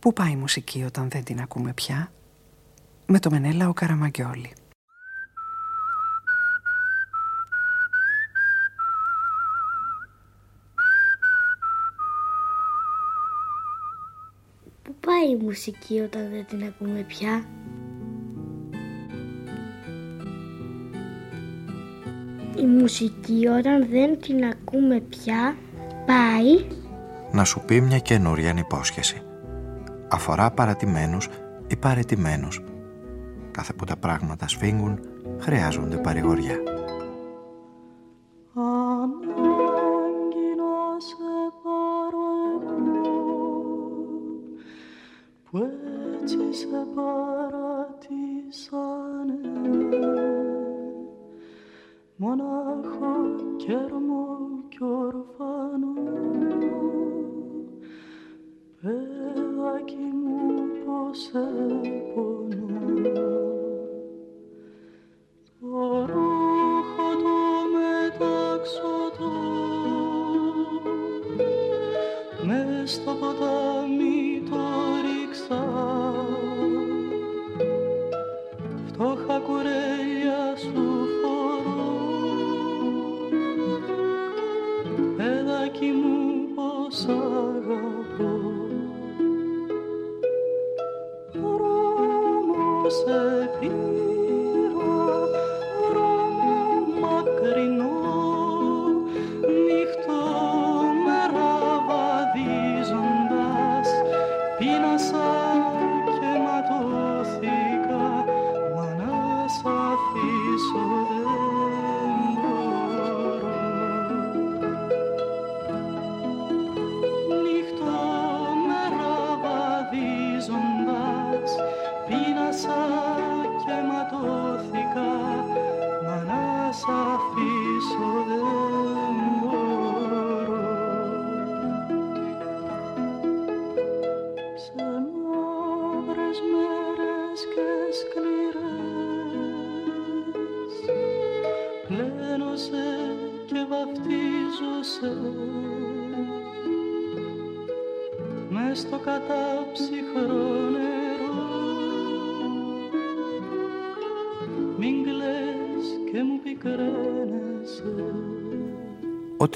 Πού πάει η μουσική όταν δεν την ακούμε πια; Με το Μενέλα ο Καραμαγκιόλη Πού πάει η μουσική όταν δεν την ακούμε πια; Η μουσική όταν δεν την ακούμε πια πάει να σου πει μια καινούρια υπόσχεση. Αφορά παρατημένους ή παρετημένους. Κάθε που τα πράγματα σφίγγουν, χρειάζονται παρηγοριά.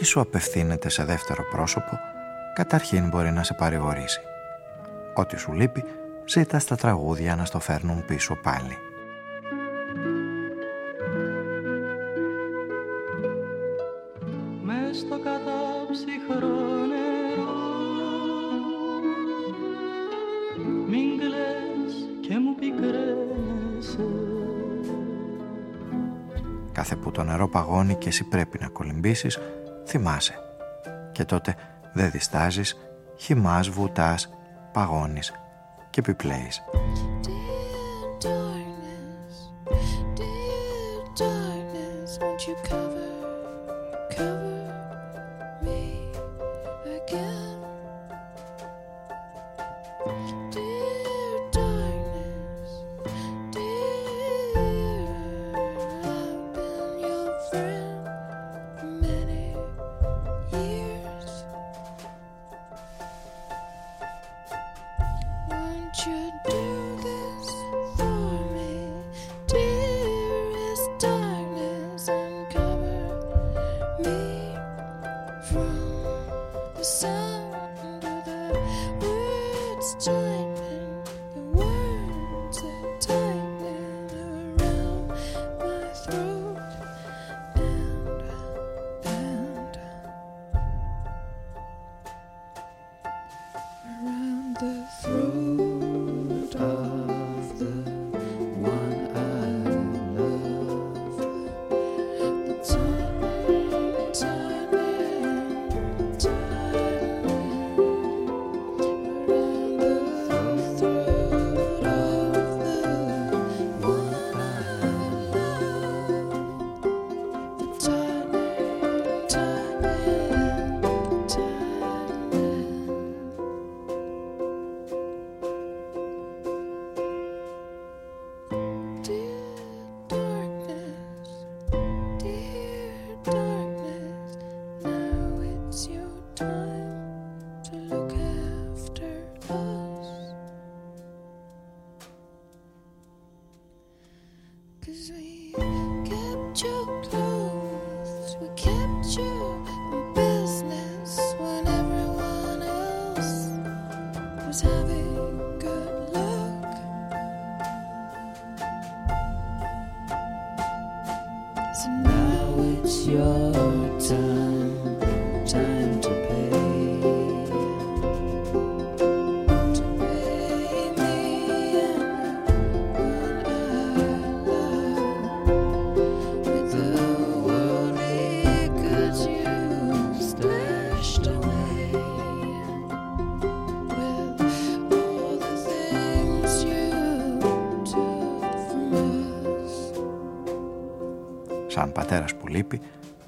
Ό,τι σου απευθύνεται σε δεύτερο πρόσωπο, καταρχήν μπορεί να σε παρηγορήσει. Ό,τι σου λείπει, ζήτα στα τραγούδια να στο φέρνουν πίσω πάλι. μες στο κατάψυχρό νερό μην κλαις και μου πικραίνεσαι Κάθε που το νερό παγώνει και εσύ πρέπει να κολυμπήσεις, θυμάσαι. Και τότε δεν διστάζεις, χυμάς, βουτάς, παγώνεις και επιπλέεις.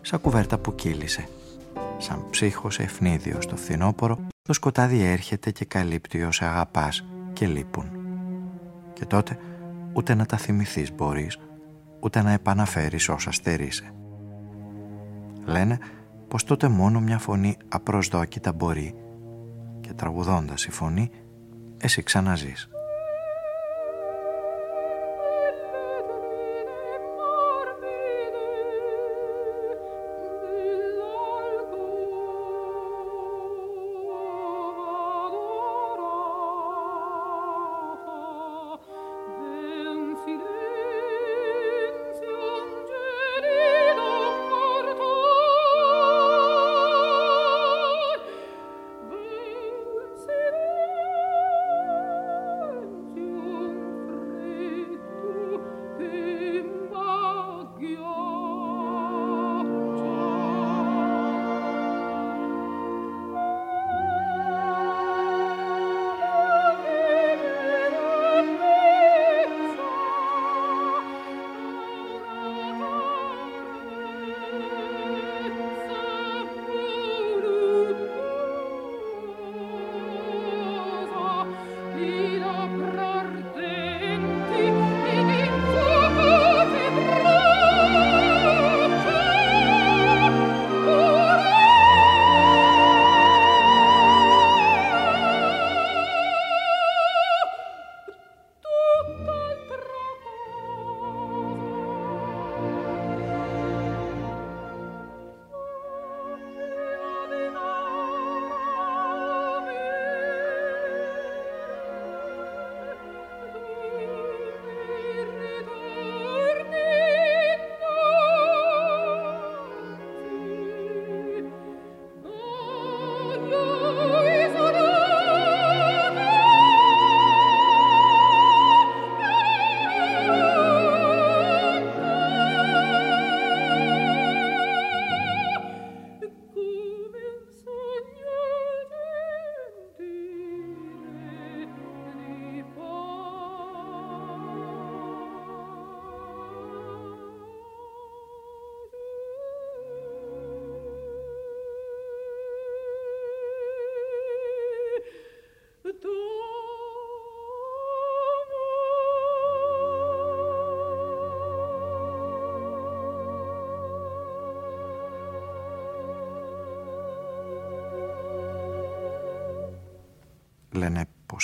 Σαν κουβέρτα που κύλησε. Σαν ψύχος ευνίδιο στο φθινόπορο, το σκοτάδι έρχεται και καλύπτει όσα αγαπάς και λείπουν. Και τότε ούτε να τα θυμηθείς μπορείς, ούτε να επαναφέρεις όσα στερείσαι. Λένε πως τότε μόνο μια φωνή απροσδόκητα μπορεί και τραγουδώντας η φωνή εσύ ξαναζείς.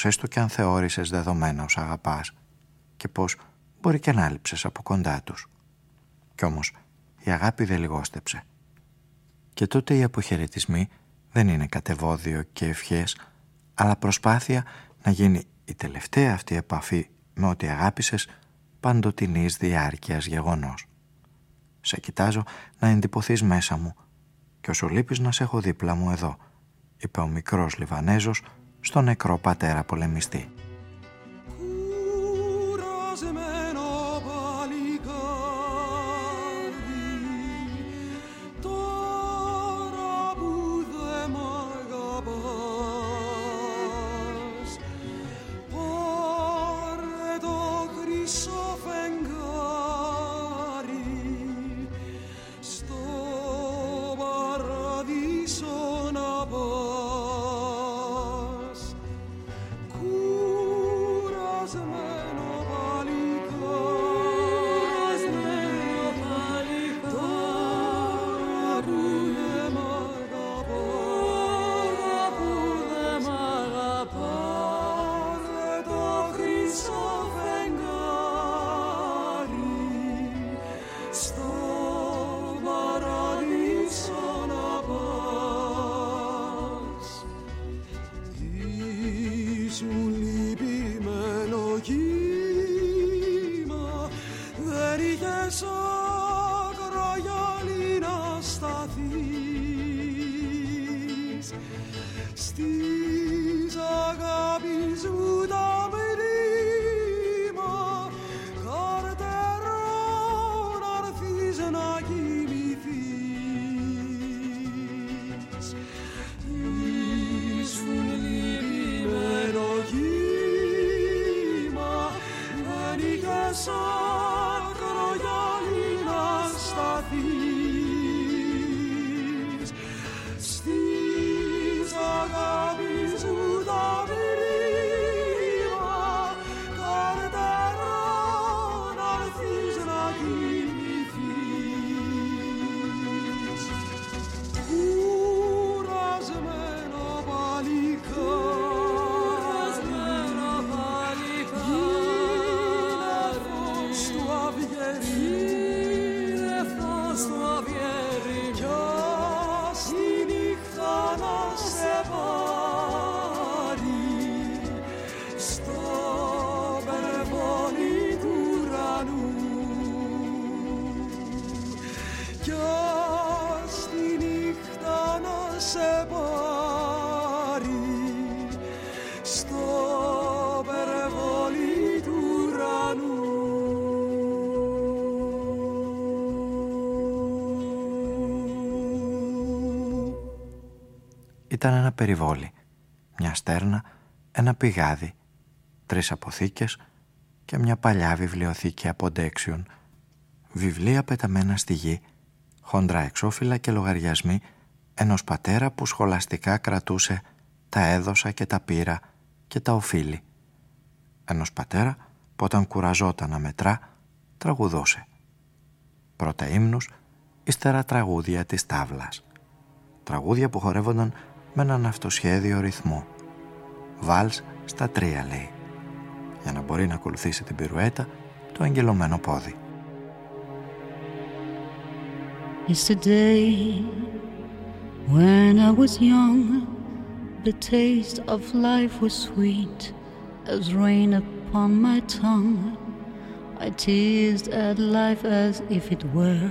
Λένε πως έστω και αν θεώρησες δεδομένα ως αγαπάς και πως μπορεί και να λείψες από κοντά τους. Κι όμως η αγάπη δεν λιγόστεψε. Και τότε οι αποχαιρετισμοί δεν είναι κατεβόδιο και ευχές, αλλά προσπάθεια να γίνει η τελευταία αυτή επαφή με ό,τι αγάπησες παντοτινής διάρκειας γεγονός. Σε κοιτάζω να εντυπωθείς μέσα μου και όσο λείπεις να σε έχω δίπλα μου εδώ, είπε ο μικρός Λιβανέζος στο νεκρό πατέρα πολεμιστή. Ήταν ένα περιβόλι, μια στέρνα, ένα πηγάδι, τρεις αποθήκες και μια παλιά βιβλιοθήκη αποντέξιων, βιβλία πεταμένα στη γη, χοντρά εξώφυλλα και λογαριασμοί ενός πατέρα που σχολαστικά κρατούσε τα έδωσα και τα πήρα και τα οφείλει. Ενός πατέρα που όταν κουραζόταν να μετρά τραγουδούσε. Πρώτα ύμνους, ύστερα τραγούδια της τάβλας. Τραγούδια που χορεύονταν με έναν αυτοσχέδιο ρυθμό. Βάλς στα τρία λέει, για να μπορεί να ακολουθήσει την πυρουέτα το αγγελωμένο πόδι. Yesterday, when I was young, the taste of life was sweet as rain upon my tongue. I teased at life as if it were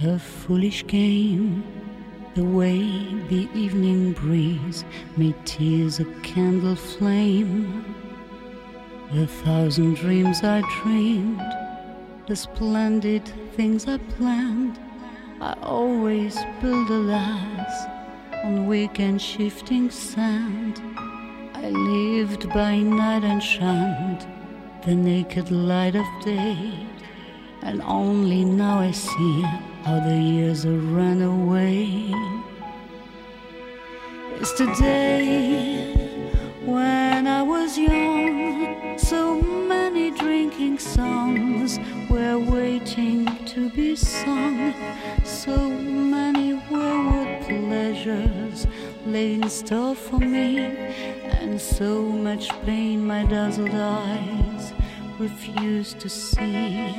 a foolish game. The way the evening breeze made tears a candle flame. The thousand dreams I dreamed, the splendid things I planned I always build a last on weak and shifting sand. I lived by night and shunned the naked light of day. And only now I see how the years have run away. Yesterday, when I was young, so many drinking songs were waiting to be sung. So many wayward pleasures lay in store for me, and so much pain my dazzled eyes refused to see.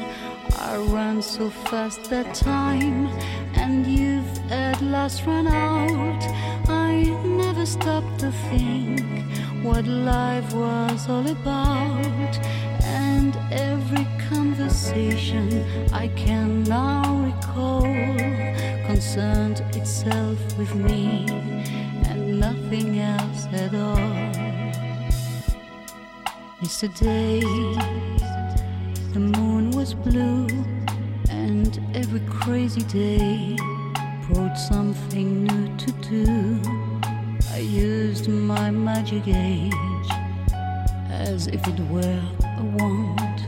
I ran so fast that time, and you've at last run out. I never stopped to think what life was all about, and every conversation I can now recall concerned itself with me and nothing else at all. Yesterday, the was blue, and every crazy day brought something new to do. I used my magic age as if it were a wand,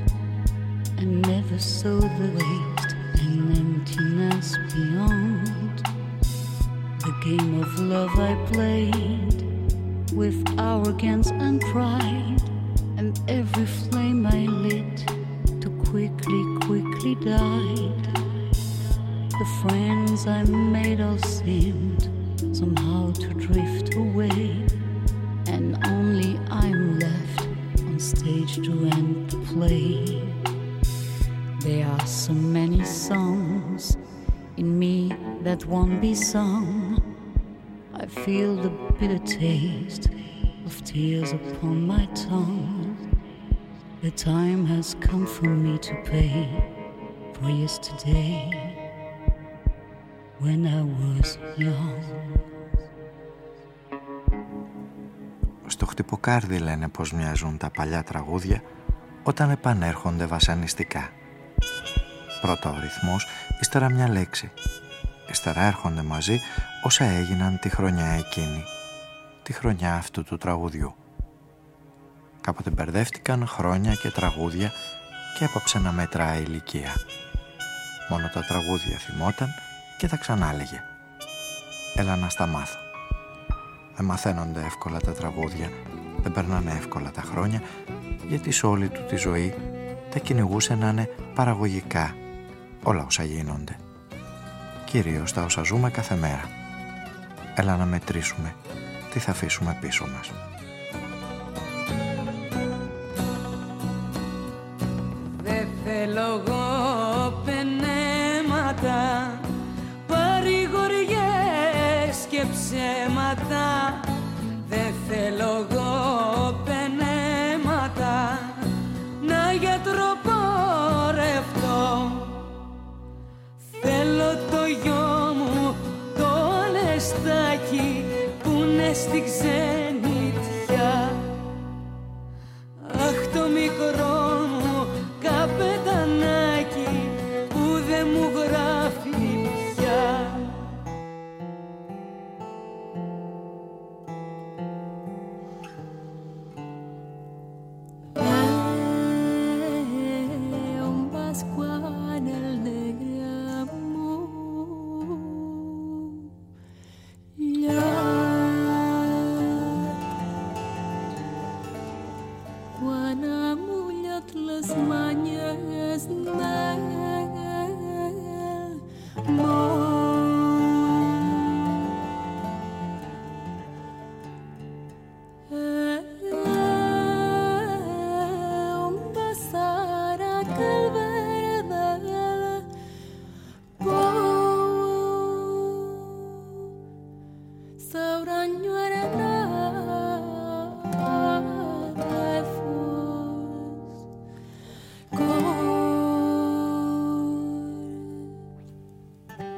and never saw the waste and emptiness beyond. The game of love I played with arrogance and pride, and every flame I lit quickly, quickly died. The friends I made all seemed somehow to drift away, and only I'm left on stage to end the play. There are so many songs in me that won't be sung. I feel the bitter taste of tears upon my tongue. The time has come for me to pay for yesterday when I was young. Στο χτυποκάρδι λένε πως μοιάζουν τα παλιά τραγούδια όταν επανέρχονται βασανιστικά. Πρώτα ο ρυθμός, ύστερα μια λέξη. Ύστερα έρχονται μαζί όσα έγιναν τη χρονιά εκείνη. Τη χρονιά αυτού του τραγουδιού. Κάποτε μπερδεύτηκαν χρόνια και τραγούδια και έπαψε να μετράει ηλικία. Μόνο τα τραγούδια θυμόταν και τα ξανάλεγε. Έλα να στα μάθω. Δεν μαθαίνονται εύκολα τα τραγούδια, δεν περνάνε εύκολα τα χρόνια, γιατί σε όλη του τη ζωή τα κυνηγούσε να είναι παραγωγικά όλα όσα γίνονται. Κυρίως τα όσα ζούμε κάθε μέρα. Έλα να μετρήσουμε τι θα αφήσουμε πίσω μας. Δεν θέλω εγώ πενέματα Παρηγοριές και ψέματα. Δεν θέλω εγώ πενέματα Να γιατροπορευτώ. Θέλω το γιο μου το λεστάκι Που είναι στη ξενιτιά smile.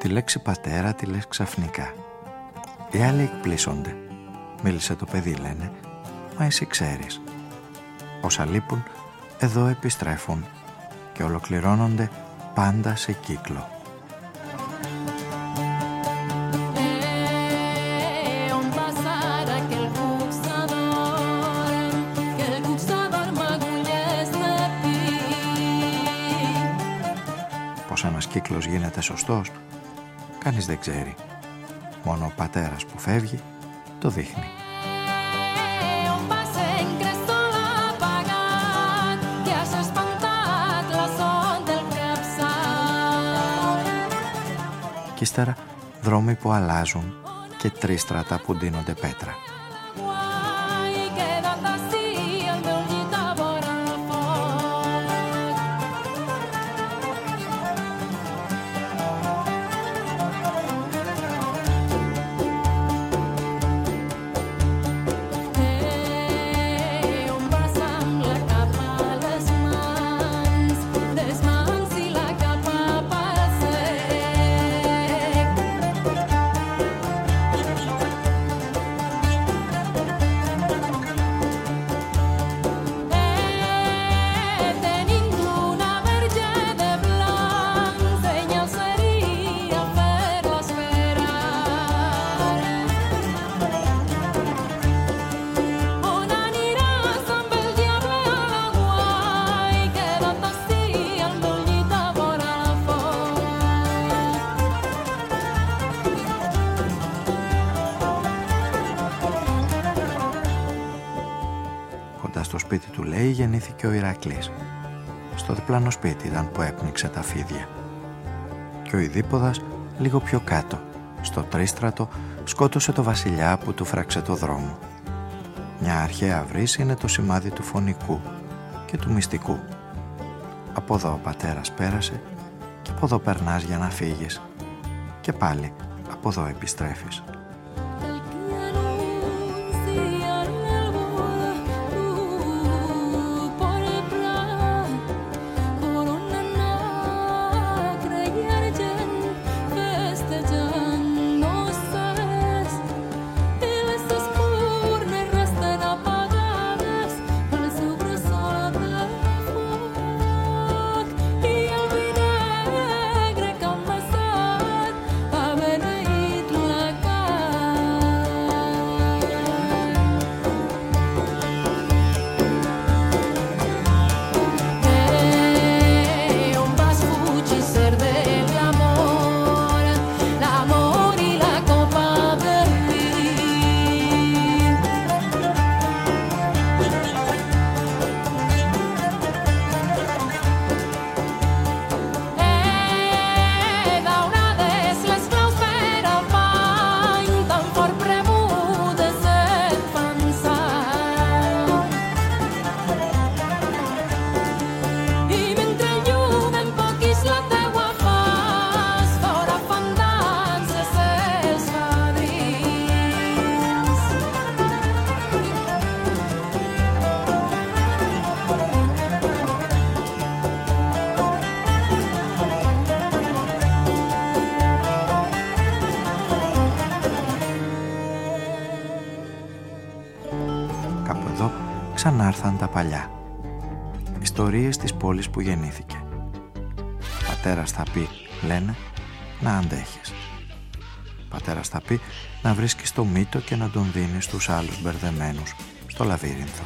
Τη λέξη πατέρα τη λες ξαφνικά. Οι άλλοι εκπλήσονται. Μίλησε το παιδί λένε, μα εσύ ξέρεις. Όσα λείπουν εδώ επιστρέφουν και ολοκληρώνονται πάντα σε κύκλο. Eh, on passarà aquel cucsador, que el cucsador m'agulles de pi. Πως ένας κύκλος γίνεται σωστός, κανείς δεν ξέρει. Μόνο ο πατέρας που φεύγει το δείχνει. Eh, on passa en crestol apagat, que has espantat la son del capçal. Κι ύστερα δρόμοι που αλλάζουν και τρίστρατα που ντύνονται πέτρα. Γεννήθηκε ο Ηρακλής. Στο διπλάνο σπίτι ήταν που έπνιξε τα φίδια. Και ο Ιδίποδας λίγο πιο κάτω, στο τρίστρατο, σκότωσε το βασιλιά που του φράξε το δρόμο. Μια αρχαία βρύση είναι το σημάδι του φωνικού και του μυστικού. Από εδώ ο πατέρας πέρασε και από εδώ περνάς για να φύγεις. Και πάλι από εδώ επιστρέφεις. Πόλης που γεννήθηκε. Πατέρας θα πει, λένε, να αντέχεις. Πατέρας θα πει να βρίσκεις το μύτο και να τον δίνεις στους άλλους μπερδεμένους στο λαβύρινθο.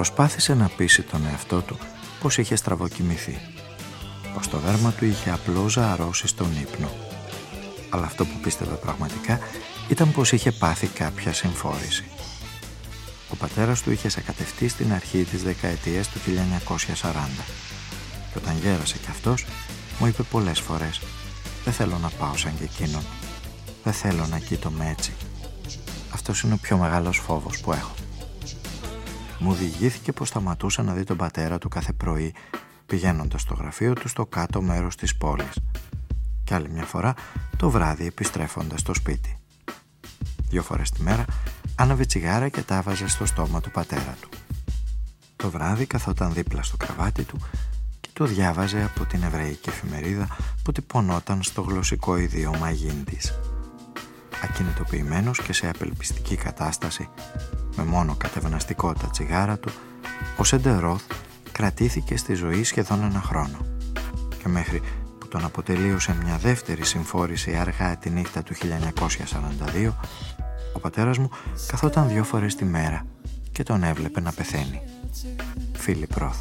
Προσπάθησε να πείσει τον εαυτό του πως είχε στραβοκοιμηθεί. Πως το δέρμα του είχε απλώς ζαρώσει στον ύπνο. Αλλά αυτό που πίστευε πραγματικά ήταν πως είχε πάθει κάποια συμφόρηση. Ο πατέρας του είχε σακατευτεί στην αρχή της δεκαετίας του 1940 και όταν γέρασε κι αυτός μου είπε πολλές φορές «Δεν θέλω να πάω σαν και εκείνον. Δεν θέλω να κοίτομαι έτσι. Αυτός είναι ο πιο μεγάλος φόβος που έχω». Μου διηγήθηκε πως σταματούσε να δει τον πατέρα του κάθε πρωί πηγαίνοντας στο γραφείο του στο κάτω μέρος της πόλης και άλλη μια φορά το βράδυ επιστρέφοντας στο σπίτι. Δύο φορές τη μέρα άναβε τσιγάρα και τα έβαζε στο στόμα του πατέρα του. Το βράδυ καθόταν δίπλα στο κρεβάτι του και το διάβαζε από την εβραϊκή εφημερίδα που τυπωνόταν στο γλωσσικό ιδίωμα της. Ακινητοποιημένος και σε απελπιστική κατάσταση, με μόνο κατευναστικό τα τσιγάρα του, ο Σεντερόθ κρατήθηκε στη ζωή σχεδόν ένα χρόνο και μέχρι που τον αποτελείωσε μια δεύτερη συμφόρηση αργά τη νύχτα του 1942 ο πατέρας μου καθόταν δύο φορές τη μέρα και τον έβλεπε να πεθαίνει. Φίλιπ Ρόθ.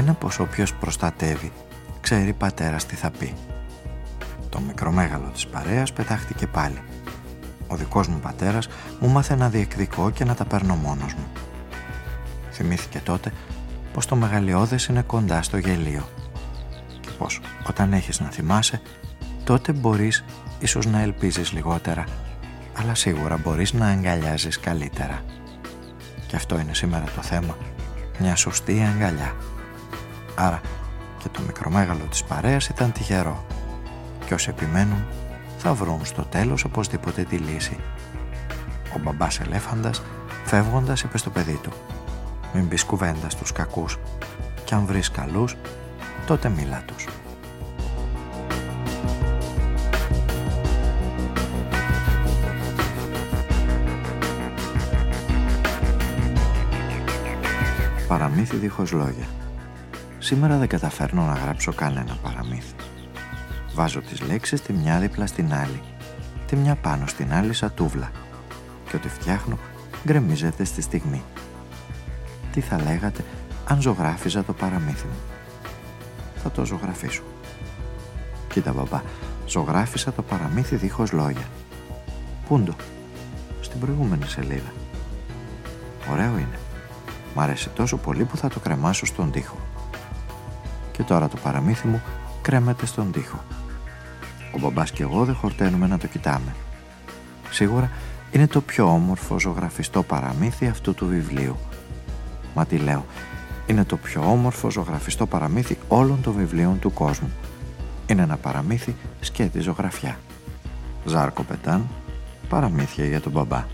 Λένε πως όποιος προστατεύει ξέρει πατέρας τι θα πει. Το μικρό μέγαλο της παρέας πετάχτηκε πάλι. Ο δικός μου πατέρας μου μάθε να διεκδικώ και να τα παίρνω μόνος μου. Θυμήθηκε τότε πως το μεγαλειώδες είναι κοντά στο γελίο και πως όταν έχεις να θυμάσαι τότε μπορείς ίσως να ελπίζεις λιγότερα αλλά σίγουρα μπορείς να αγκαλιάζεις καλύτερα. Και αυτό είναι σήμερα το θέμα, μια σωστή αγκαλιά. Άρα και το μικρομέγαλο της παρέας ήταν τυχερό και όσοι επιμένουν θα βρουν στο τέλος οπωσδήποτε τη λύση. Ο μπαμπάς ελέφαντας φεύγοντας είπε στο παιδί του «Μην πεις κουβέντας στους κακούς και αν βρεις καλούς τότε μίλα τους». Παραμύθι δίχως λόγια. Σήμερα δεν καταφέρνω να γράψω κανένα παραμύθι. Βάζω τις λέξεις τη μια δίπλα στην άλλη, τη μια πάνω στην άλλη σαν τούβλα και ό,τι φτιάχνω γκρεμίζεται στη στιγμή. Τι θα λέγατε αν ζωγράφιζα το παραμύθι μου; Θα το ζωγραφίσω. Κοίτα μπαμπά, ζωγράφισα το παραμύθι δίχως λόγια. Πούντο, στην προηγούμενη σελίδα. Ωραίο είναι. Μ' αρέσει τόσο πολύ που θα το κρεμάσω στον τοίχο. Και τώρα το παραμύθι μου κρέμεται στον τοίχο. Ο μπαμπάς και εγώ δεν χορταίνουμε να το κοιτάμε. Σίγουρα είναι το πιο όμορφο ζωγραφιστό παραμύθι αυτού του βιβλίου. Μα τι λέω, είναι το πιο όμορφο ζωγραφιστό παραμύθι όλων των βιβλίων του κόσμου. Είναι ένα παραμύθι σκέτη ζωγραφιά. Ζάρκο Πετάν, παραμύθια για τον μπαμπά.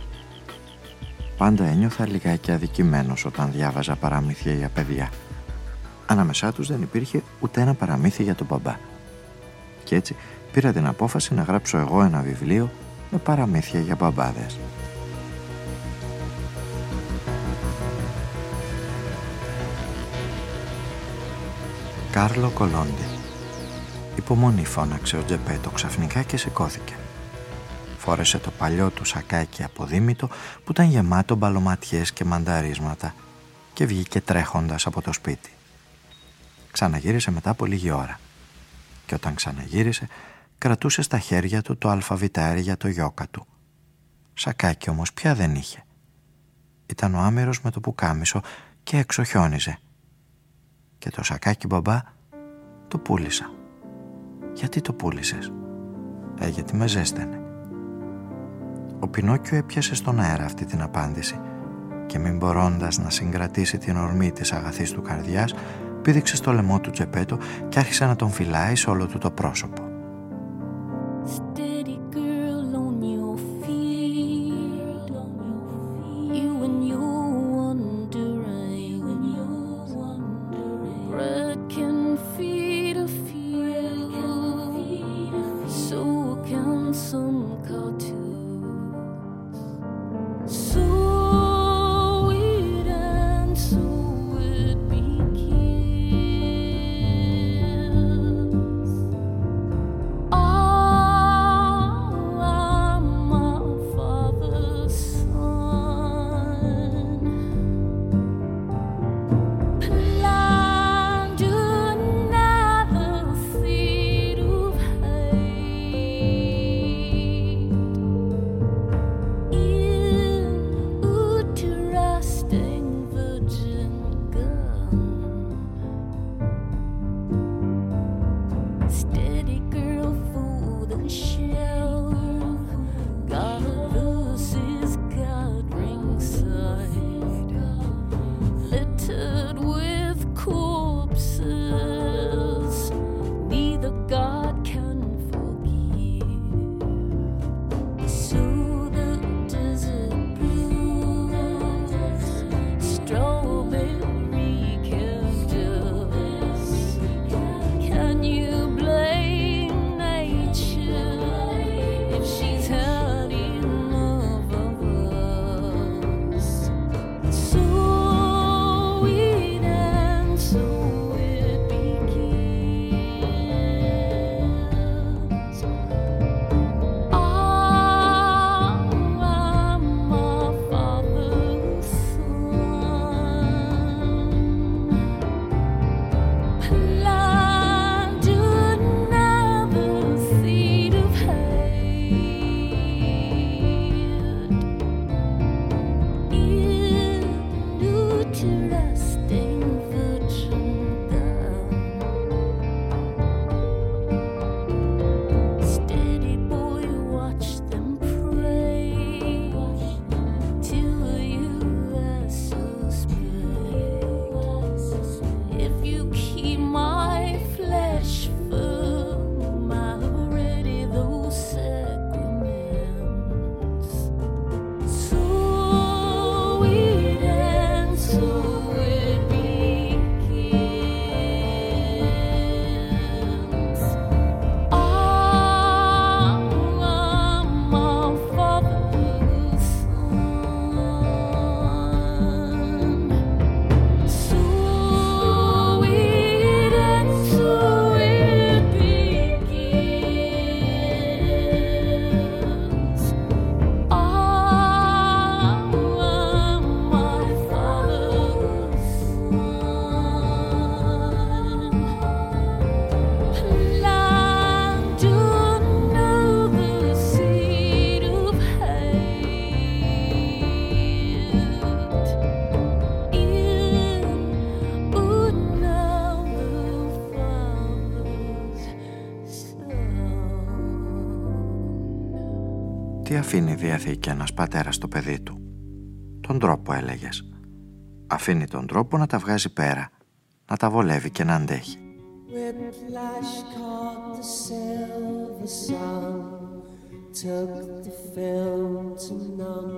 Πάντα ένιωθα λιγάκι αδικημένος όταν διάβαζα παραμύθια για παιδιά. Ανάμεσά τους δεν υπήρχε ούτε ένα παραμύθι για τον μπαμπά. Και έτσι πήρα την απόφαση να γράψω εγώ ένα βιβλίο με παραμύθια για μπαμπάδες. Κάρλο Κολόντι Υπομονή φώναξε ο Τζεπέτο ξαφνικά και σηκώθηκε. Φόρεσε το παλιό του σακάκι αποδήμητο που ήταν γεμάτο μπαλωματιές και μανταρίσματα και βγήκε τρέχοντας από το σπίτι. Ξαναγύρισε μετά από λίγη ώρα και όταν ξαναγύρισε κρατούσε στα χέρια του το αλφαβητάρι για το γιόκα του. Σακάκι όμως πια δεν είχε. Ήταν ο άμυρος με το πουκάμισο και έξω χιόνιζε. Και το σακάκι μπαμπά το πούλησα. Γιατί το πούλησες; Ε, γιατί με ζέστανε. Ο Πινόκιο έπιασε στον αέρα αυτή την απάντηση και μην μπορώντας να συγκρατήσει την ορμή της αγαθής του καρδιάς πήδηξε στο λαιμό του Τζεπέτο και άρχισε να τον φυλάει σε όλο του το πρόσωπο. Steady αφήνει η Διαθήκη ένας πατέρας στο παιδί του. Τον τρόπο έλεγες. Αφήνει τον τρόπο να τα βγάζει πέρα, να τα βολεύει και να αντέχει. Whiplash caught the silver sun, took the film to number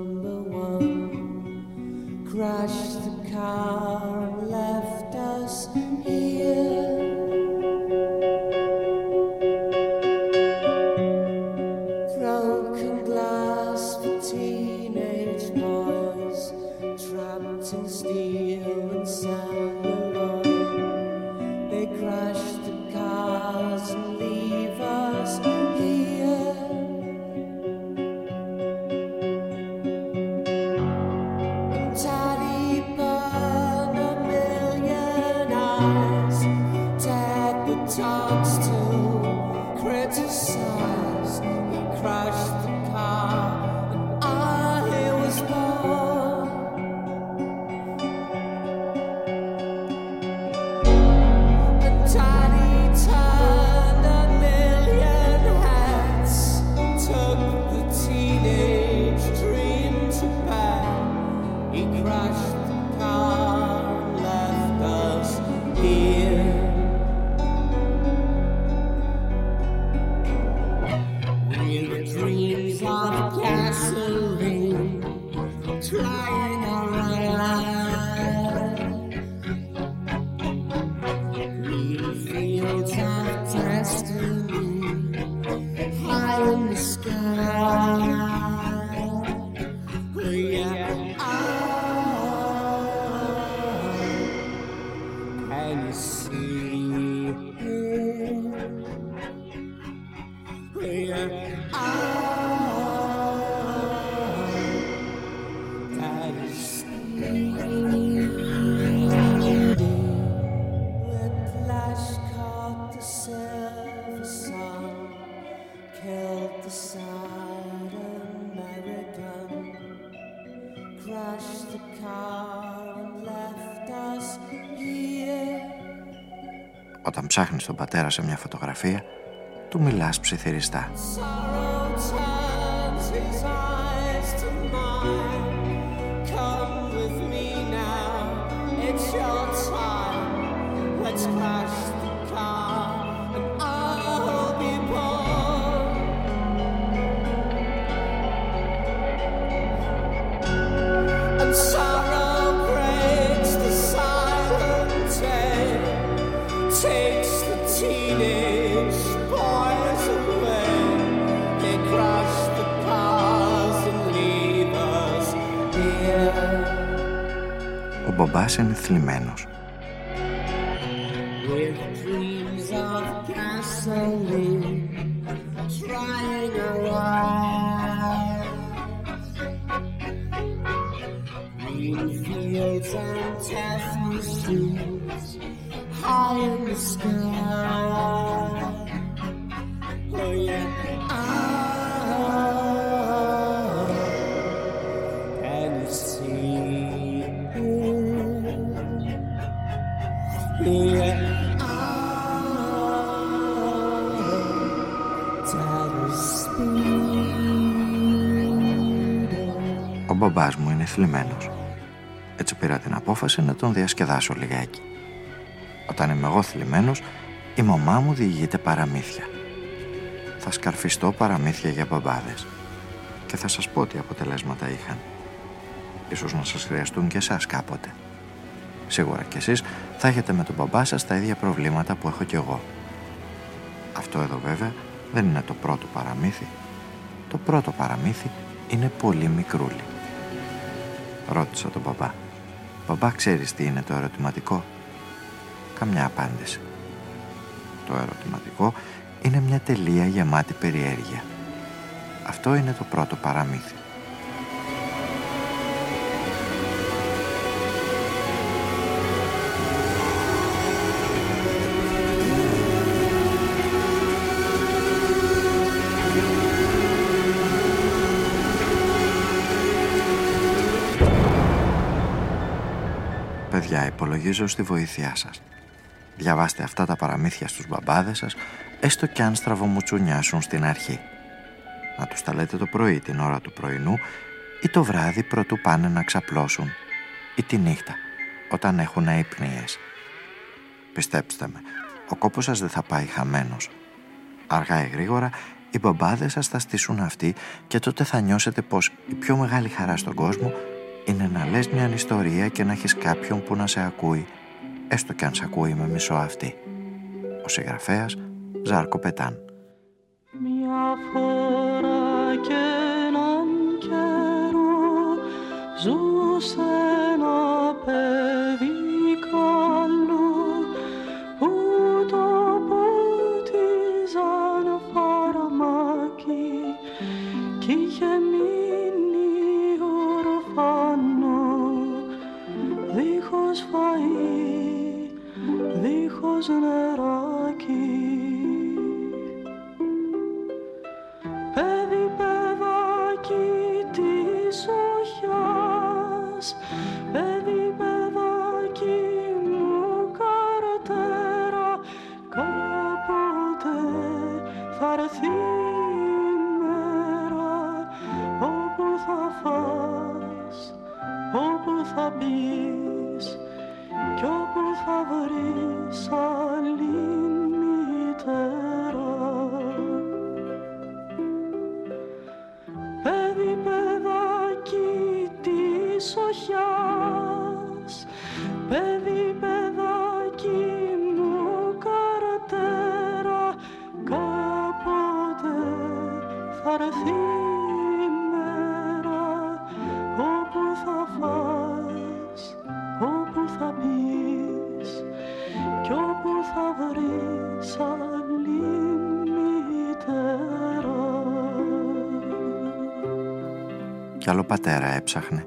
Όταν ψάχνεις τον πατέρα σε μια φωτογραφία, του μιλάς ψιθυριστά. Ο μπαμπάς τον διασκεδάσω λιγάκι. Όταν είμαι εγώ θλιμμένος, η μαμά μου διηγείται παραμύθια. Θα σκαρφιστώ παραμύθια για μπαμπάδες. Και θα σας πω τι αποτελέσματα είχαν. Ίσως να σας χρειαστούν και εσάς κάποτε. Σίγουρα κι εσείς θα έχετε με τον μπαμπά σας τα ίδια προβλήματα που έχω κι εγώ. Αυτό εδώ βέβαια δεν είναι το πρώτο παραμύθι. Το πρώτο παραμύθι είναι πολύ μικρούλι. Ρώτησα τον μπαμπά. Μπαμπά, ξέρεις τι είναι το ερωτηματικό; Καμιά απάντηση. Το ερωτηματικό είναι μια τελεία γεμάτη περιέργεια. Αυτό είναι το πρώτο παραμύθι. Υπολογίζω στη βοήθειά σας. Διαβάστε αυτά τα παραμύθια στους μπαμπάδες σας, έστω κι αν στραβομουτσουνιάσουν στην αρχή. Να τους τα λέτε το πρωί την ώρα του πρωινού ή το βράδυ πρωτού πάνε να ξαπλώσουν ή τη νύχτα όταν έχουν αϊπνίες. Πιστέψτε με, ο κόπος σας δεν θα πάει χαμένος. Αργά ή γρήγορα οι μπαμπάδες σας θα στήσουν αυτοί και τότε θα νιώσετε πως η πιο μεγάλη χαρά στον κόσμο είναι να λες μια ιστορία και να έχεις κάποιον που να σε ακούει, έστω κι αν σε ακούει με μισό αυτή. Ο συγγραφέας Ζάρκο Πετάν. Μια φορά και έναν καιρό ζούσε ένα παιδί δίχως φαΐ, δίχως νεράκι. Παιδί παιδάκι της οχιάς Παιδί παιδάκι μου καρατέρα. Κάποτε θα έρθει η μέρα Όπου θα φας, όπου θα μπεις Κι όπου θα βρεις άλλη μητέρα. Παιδί παιδάκι της οχιάς Παιδί Κι άλλο πατέρα έψαχνε.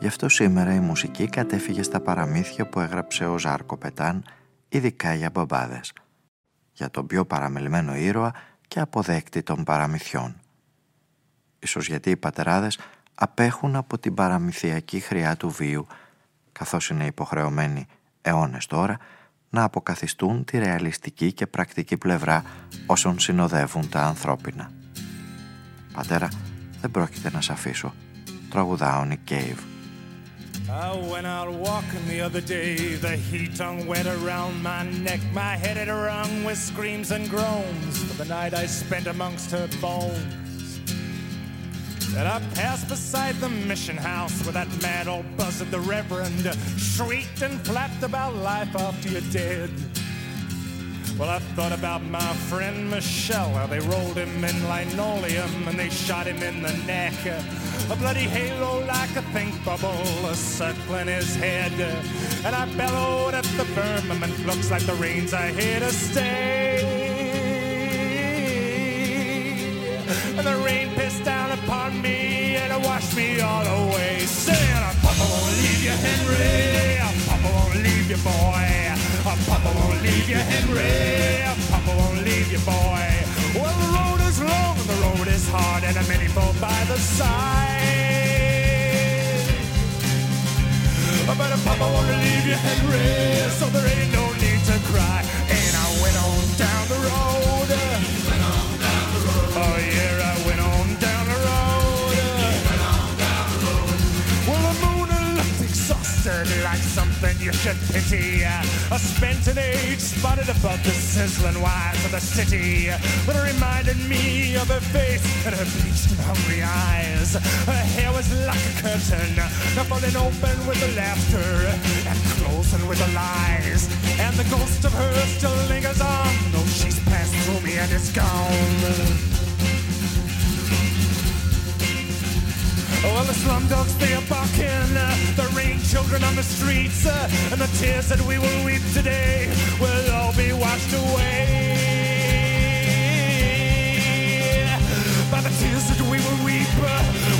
Γι' αυτό σήμερα η μουσική κατέφυγε στα παραμύθια που έγραψε ο Ζάρκο Πετάν, ειδικά για μπαμπάδες. Για τον πιο παραμελημένο ήρωα και αποδέκτη των παραμυθιών. Ίσως γιατί οι πατεράδες απέχουν από την παραμυθιακή χρειά του βίου, καθώς είναι υποχρεωμένοι αιώνες τώρα να αποκαθιστούν τη ρεαλιστική και πρακτική πλευρά όσων συνοδεύουν τα ανθρώπινα. Πατέρα, δεν πρόκειται να σ' αφήσω. Τραγουδά ο Nick Cave. I went out walking the other day. The heat hung wet around my neck. My head had rung with screams and groans for the night I spent amongst her bones. And I passed beside the mission house where that mad old buzzard, the Reverend, shrieked and flapped about life after you're dead. Well, I thought about my friend Michelle, how they rolled him in linoleum and they shot him in the neck. A bloody halo like a think bubble circling his head. And I bellowed at the firmament, looks like the rains are here to stay. And the rain pissed down upon me and it washed me all away. Saying, Papa won't leave you, Henry. Papa won't leave you, boy. Papa won't leave you, Henry. Papa won't leave you, boy. Well, the road is long and the road is hard, and many fall by the side. But Papa won't leave you, Henry, so there ain't no need to cry. Something you should pity. Uh, a spent an age spotted above the sizzling wires of the city. But it reminded me of her face and her bleached and hungry eyes. Her hair was like a curtain, now falling open with the laughter and closing with the lies. And the ghost of her still lingers on, though she's passed through me and is gone. Well, the slum dogs, they are barking. The rain children on the streets. And the tears that we will weep today will all be washed away. By the tears that we will weep,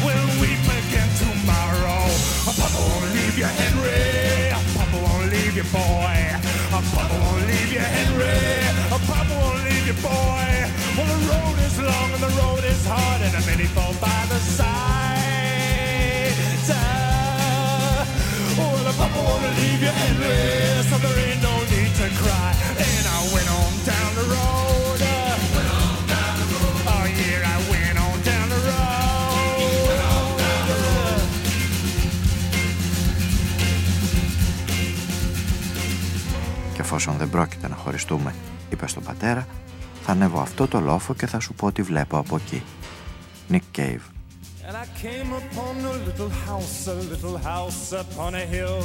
we'll weep again tomorrow. Uh, Papa won't leave you, Henry. Uh, Papa won't leave you, boy. Uh, Papa won't leave you, Henry. Uh, Papa won't leave you, boy. Well, the road is long and the road is hard, and many fall by the side. Και φόσον δεν πρόκειται να χωριστούμε, είπε στον πατέρα, θα ανέβω αυτό το λόγο και θα σου πω τι βλέπω από εκεί, Νικ Κέβ. And I came upon a little house, a little house upon a hill.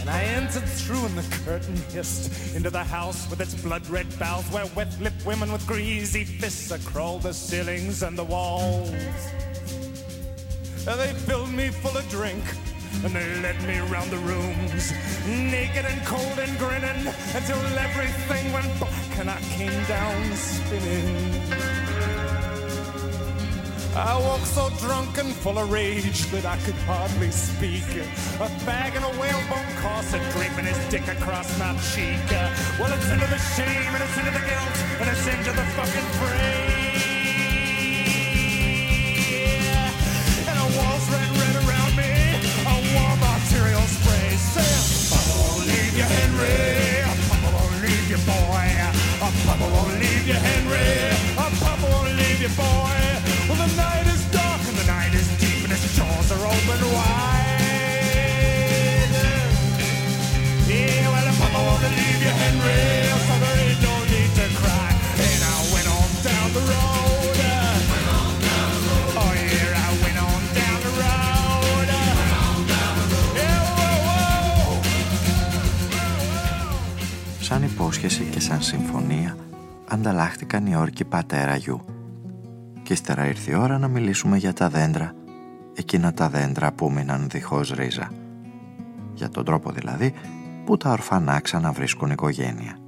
And I entered through and the curtain hissed into the house with its blood-red boughs where wet-lipped women with greasy fists crawled the ceilings and the walls. And They filled me full of drink and they led me around the rooms, naked and cold and grinning, until everything went black and I came down spinning. I woke so drunk and full of rage that I could hardly speak. A bag and a whalebone corset draping his dick across my cheek. Well, it's into the shame and it's into the guilt and it's into the fucking fray. You, boy. Well, the night is dark and the night is deep and his jaws are open wide. Yeah, well, Papa won't leave you, Henry. So there ain't no need to cry. And I went on down the road. Oh, yeah, I went on down the road. Yeah, whoa, whoa. Σαν υπόσχεση και σαν συμφωνία ανταλλάχτηκαν οι όρκοι πατέρα γιου. Και ύστερα ήρθε η ώρα να μιλήσουμε για τα δέντρα, εκείνα τα δέντρα που μείναν δίχως ρίζα. Για τον τρόπο δηλαδή που τα ορφανά ξαναβρίσκουν οικογένεια.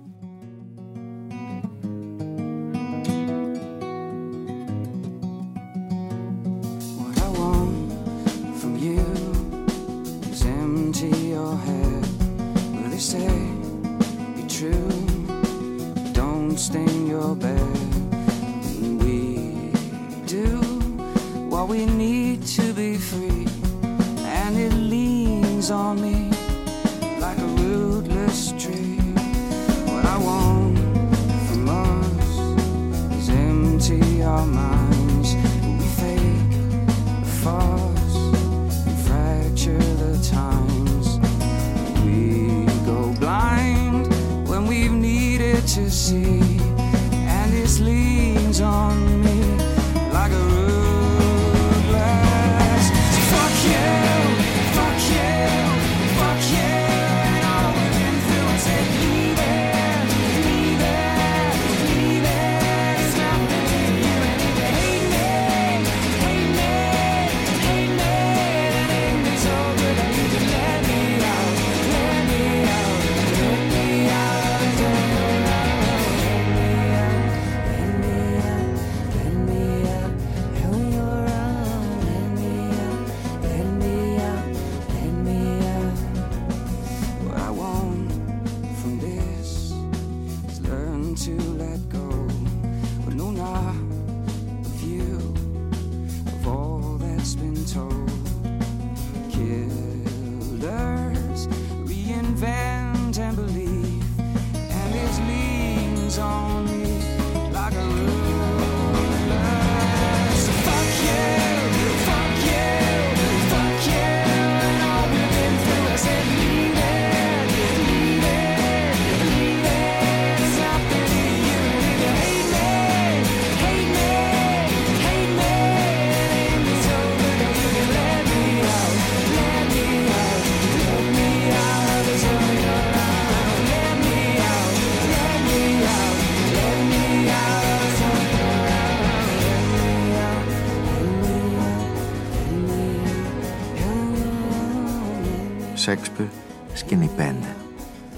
Σέξπιρ, σκηνή 5.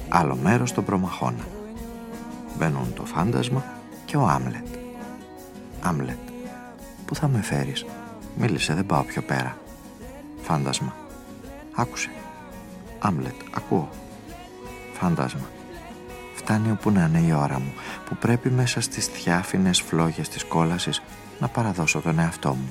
Άλλο μέρος στον προμαχώνα. Μπαίνουν το φάντασμα και ο Άμλετ. Άμλετ, πού θα με φέρεις; Μίλησε, δεν πάω πιο πέρα. Φάντασμα. Άκουσε. Άμλετ, ακούω. Φάντασμα. Φτάνει όπου να είναι η ώρα μου, που πρέπει μέσα στις θιάφινες φλόγες της κόλασης να παραδώσω τον εαυτό μου.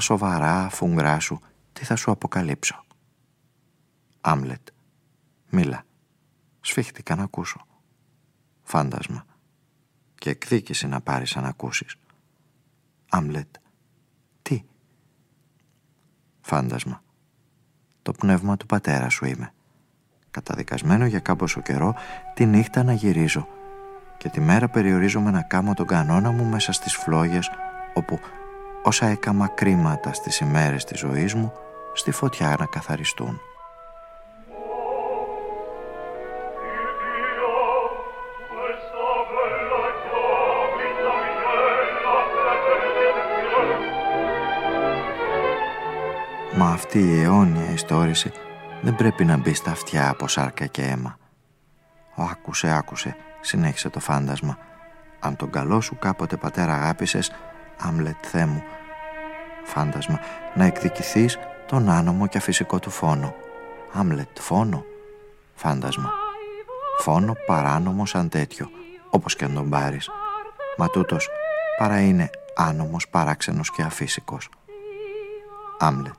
Σοβαρά φούγκρά σου, τι θα σου αποκαλύψω; Άμλετ. Μίλα. Σφίχτηκα να ακούσω. Φάντασμα. Και εκδίκηση να πάρεις αν ακούσεις. Άμλετ. Τι; Φάντασμα. Το πνεύμα του πατέρα σου είμαι. Καταδικασμένο για κάμποσο καιρό τη νύχτα να γυρίζω και τη μέρα περιορίζομαι να κάμω τον κανόνα μου μέσα στις φλόγες όπου όσα έκαμα κρίματα στις ημέρες της ζωής μου στη φωτιά να καθαριστούν. Μα αυτή η αιώνια ιστόρηση δεν πρέπει να μπει στα αυτιά από σάρκα και αίμα. Ο άκουσε, άκουσε, συνέχισε το φάντασμα. Αν τον καλό σου κάποτε πατέρα αγάπησες, Άμλετ Θεέ μου, φάντασμα, να εκδικηθείς τον άνομο και αφυσικό του φόνο. Άμλετ, φόνο, φάντασμα. Φόνο παράνομο σαν τέτοιο, όπως και αν τον πάρεις. Μα τούτος παρά είναι άνομος, παράξενος και αφύσικος. Άμλετ.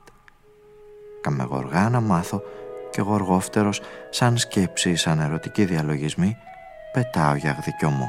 Καμεγοργά να μάθω και γοργόφτερος σαν σκέψη, σαν ερωτική διαλογισμή, πετάω για γδικιό μου.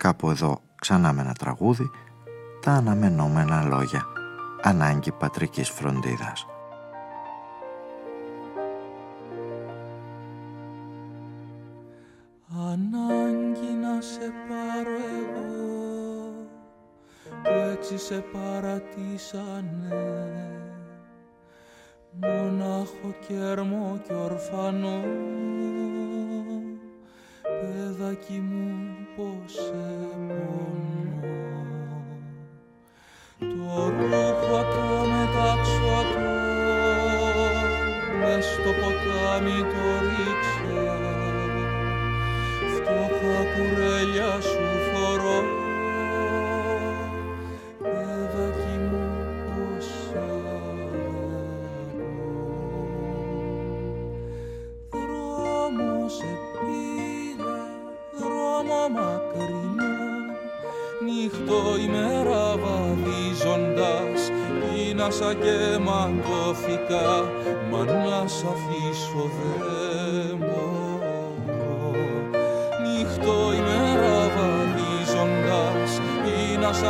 Κάπου εδώ ξανά με ένα τραγούδι τα αναμενόμενα λόγια ανάγκη πατρικής φροντίδας. Ανάγκη να σε πάρω εγώ που έτσι σε παρατήσανε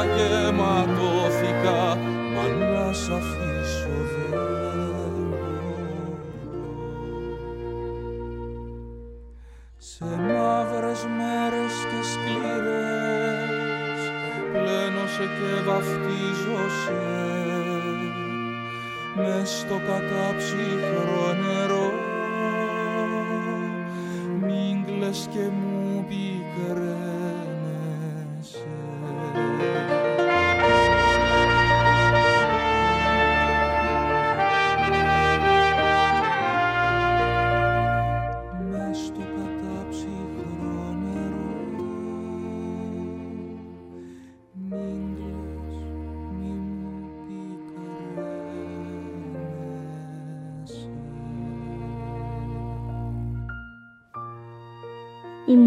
και ματώθηκα μα να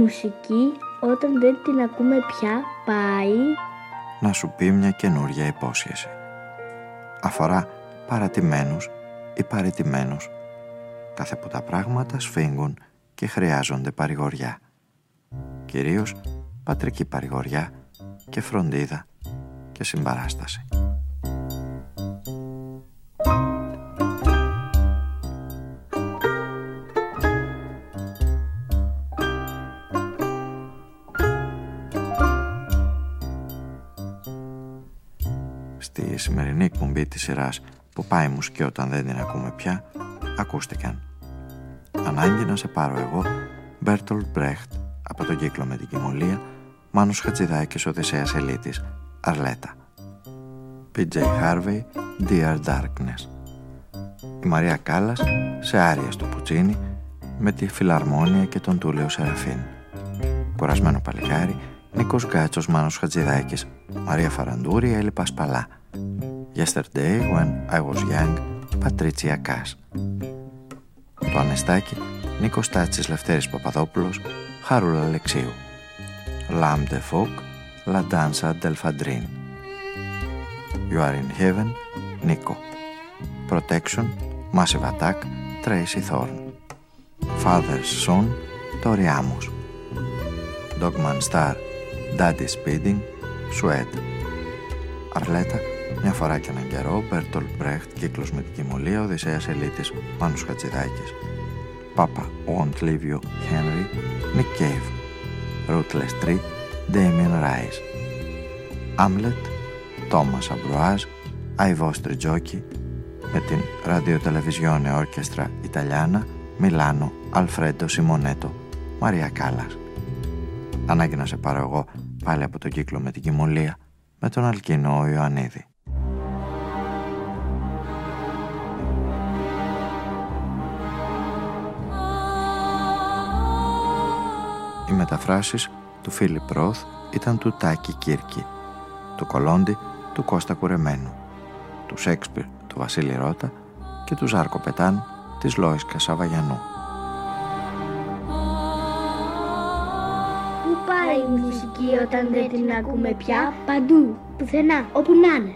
μουσική όταν δεν την ακούμε πια πάει να σου πει μια καινούρια υπόσχεση. Αφορά παρατημένους ή παρετημένους, κάθε που τα πράγματα σφίγγουν και χρειάζονται παρηγοριά. Κυρίως πατρική παρηγοριά και φροντίδα και συμπαράσταση. Σειράς που πάει μουσική όταν δεν την ακούμε πια, ακούστηκαν. Ανάγκη να σε πάρω εγώ, Μπέρτολ Μπρέχτ, από τον κύκλο με την κοιμωλία, Μάνος Χατζηδάκης Οδυσσέας Ελίτης, Αρλέτα. PJ Harvey, Dear Darkness. Η Μαρία Κάλλας, σε άριες του Πουτσίνη, με τη Φιλαρμόνια και τον Τούλεο Σεραφίν. Κουρασμένο παλικάρι, Νίκος Γκάτσος, Μάνος Χατζηδάκης, Μαρία Φαραντούρη, Έλλη Πασπαλά. Yesterday When I Was Young, Πατρίτσια Κάς. Το Ανεστάκι, Νίκος Τάτσης Λευτέρης Παπαδόπουλος, Χάρουλα Αλεξίου. Lamb de Folk, La Danza del Fadrin. You Are in Heaven, Νίκο. Protection, Massive Attack, Tracy Thorn. Father's Son, Tori Amos. Dogman Star, Daddy Speeding, Sweat. Αρλέτα, μια φορά και έναν καιρό, Μπέρτολ Μπρέχτ, κύκλος με την κοιμωλία, Οδυσσέας Ελίτης, Μάνους Χατζηδάκης. Papa Won't Leave You, Henry, Nick Cave. Rootless Tree, Damien Rice. Hamlet, Thomas Ambroise, Ai vostri giochi, με την Ραδιοτελεβιζιόνε Όρκεστρα Ιταλιάνα, Μιλάνο, Αλφρέντο Σιμονέτο, Μαρία Κάλλας. Ανάγκη να σε πάρω εγώ πάλι από τον κύκλο με την κοιμωλία, με τον Αλκίνο Ιωαννίδη. Οι μεταφράσεις του Φίλιπ Ρόθ ήταν του Τάκη Κύρκη, του Κολόντι του Κώστα Κουρεμένου, του Σέξπιρ του Βασίλη Ρώτα και του Ζάρκο Πετάν της Λόισκα Σαβαγιανού. Πού πάει η μουσική όταν δεν την ακούμε πια; Παντού, πουθενά, όπου να είναι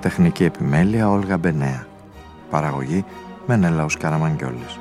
Τεχνική επιμέλεια Όλγα Μπενέα. Παραγωγή Μενέλαος Καραμαγκιόλης.